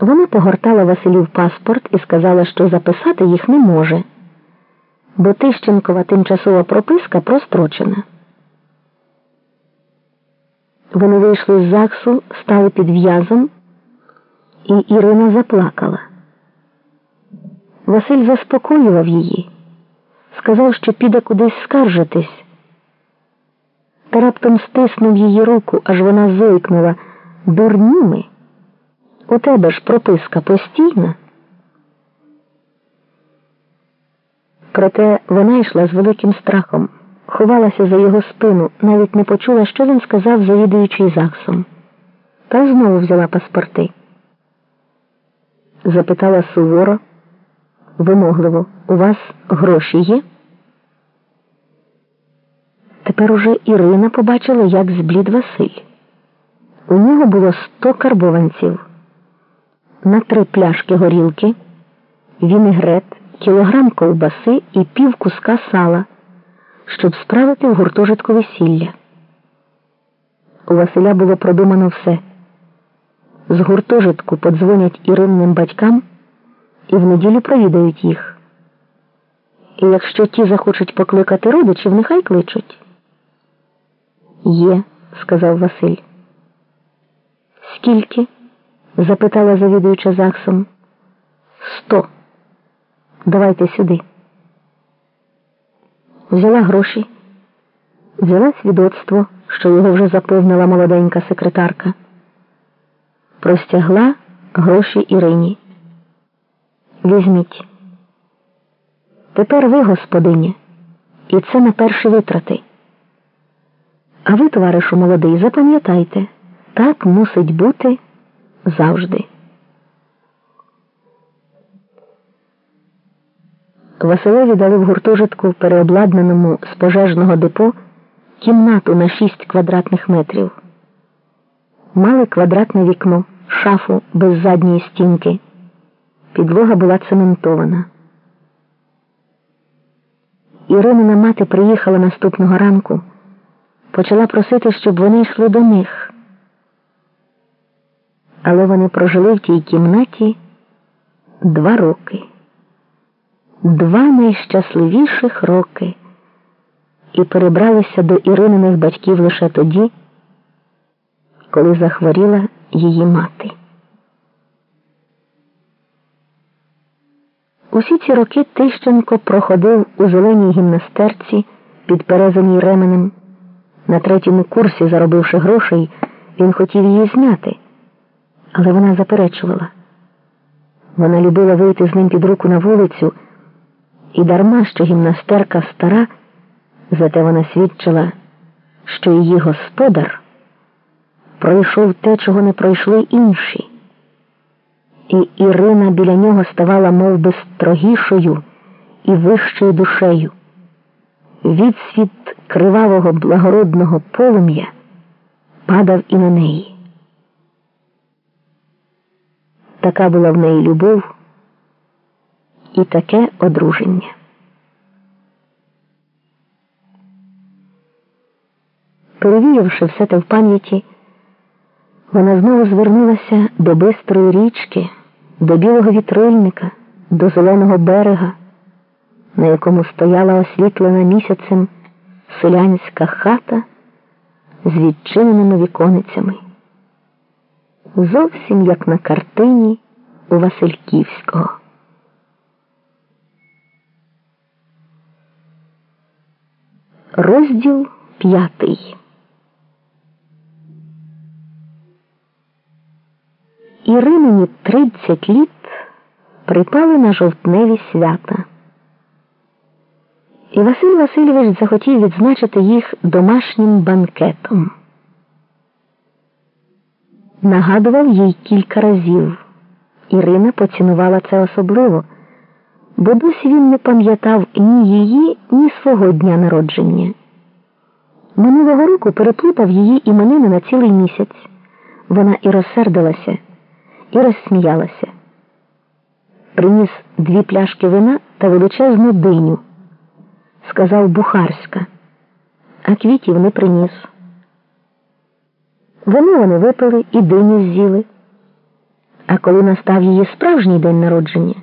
Вона погортала Василів паспорт і сказала, що записати їх не може, бо Тищенкова тимчасова прописка прострочена. Вони вийшли з ЗАГСу, стали під в'язом, і Ірина заплакала. Василь заспокоював її, сказав, що піде кудись скаржитись, та раптом стиснув її руку, аж вона зойкнула дурніми. У тебе ж прописка постійна. Проте вона йшла з великим страхом, ховалася за його спину, навіть не почула, що він сказав, завідуючий ЗАГСом. Та знову взяла паспорти. Запитала суворо, вимогливо, у вас гроші є? Тепер уже Ірина побачила, як зблід Василь. У нього було сто карбованців на три пляшки горілки, вінегрет, кілограм ковбаси і пів куска сала, щоб справити в гуртожитку весілля. У Василя було продумано все. З гуртожитку подзвонять Іринним батькам і в неділю провідають їх. І якщо ті захочуть покликати родичів, нехай кличуть. Є, сказав Василь. Скільки? Запитала завідуюча ЗАГСом. Сто. Давайте сюди. Взяла гроші, взяла свідоцтво, що його вже заповнила молоденька секретарка. Простягла гроші Ірині. Візьміть. Тепер ви, господині, і це на перші витрати. А ви, товаришу молодий, запам'ятайте, так мусить бути завжди. Василеві дали в гуртожитку, переобладнаному з пожежного депо, кімнату на 6 квадратних метрів. Мали квадратне вікно, шафу без задньої стінки. Підлога була цементована. Іринина мати приїхала наступного ранку, почала просити, щоб вони йшли до них але вони прожили в тій кімнаті два роки, два найщасливіших роки і перебралися до Ірининих батьків лише тоді, коли захворіла її мати. Усі ці роки Тищенко проходив у зеленій гімнастерці під перезаній ременем. На третьому курсі, заробивши грошей, він хотів її зняти але вона заперечувала. Вона любила вийти з ним під руку на вулицю, і дарма що гімнастерка стара, зате вона свідчила, що її господар пройшов те, чого не пройшли інші. І Ірина біля нього ставала мов би, строгішою і вищою душею. Відсвіт кривавого благородного полум'я падав і на неї. Така була в неї любов і таке одруження. Перевіривши все те в пам'яті, вона знову звернулася до бистрої річки, до білого вітрильника, до зеленого берега, на якому стояла освітлена місяцем селянська хата з відчиненими віконицями зовсім як на картині у Васильківського. Розділ п'ятий. Іринині тридцять літ припали на жовтневі свята. І Василь Васильович захотів відзначити їх домашнім банкетом нагадував їй кілька разів. Ірина поцінувала це особливо, бо досі він не пам'ятав ні її, ні свого дня народження. Минулого року переплутав її іменини на цілий місяць. Вона і розсердилася, і розсміялася. Приніс дві пляшки вина та величезну диню. Сказав Бухарська, а квітів не приніс. Вони вони випили і диню з'їли. А коли настав її справжній день народження.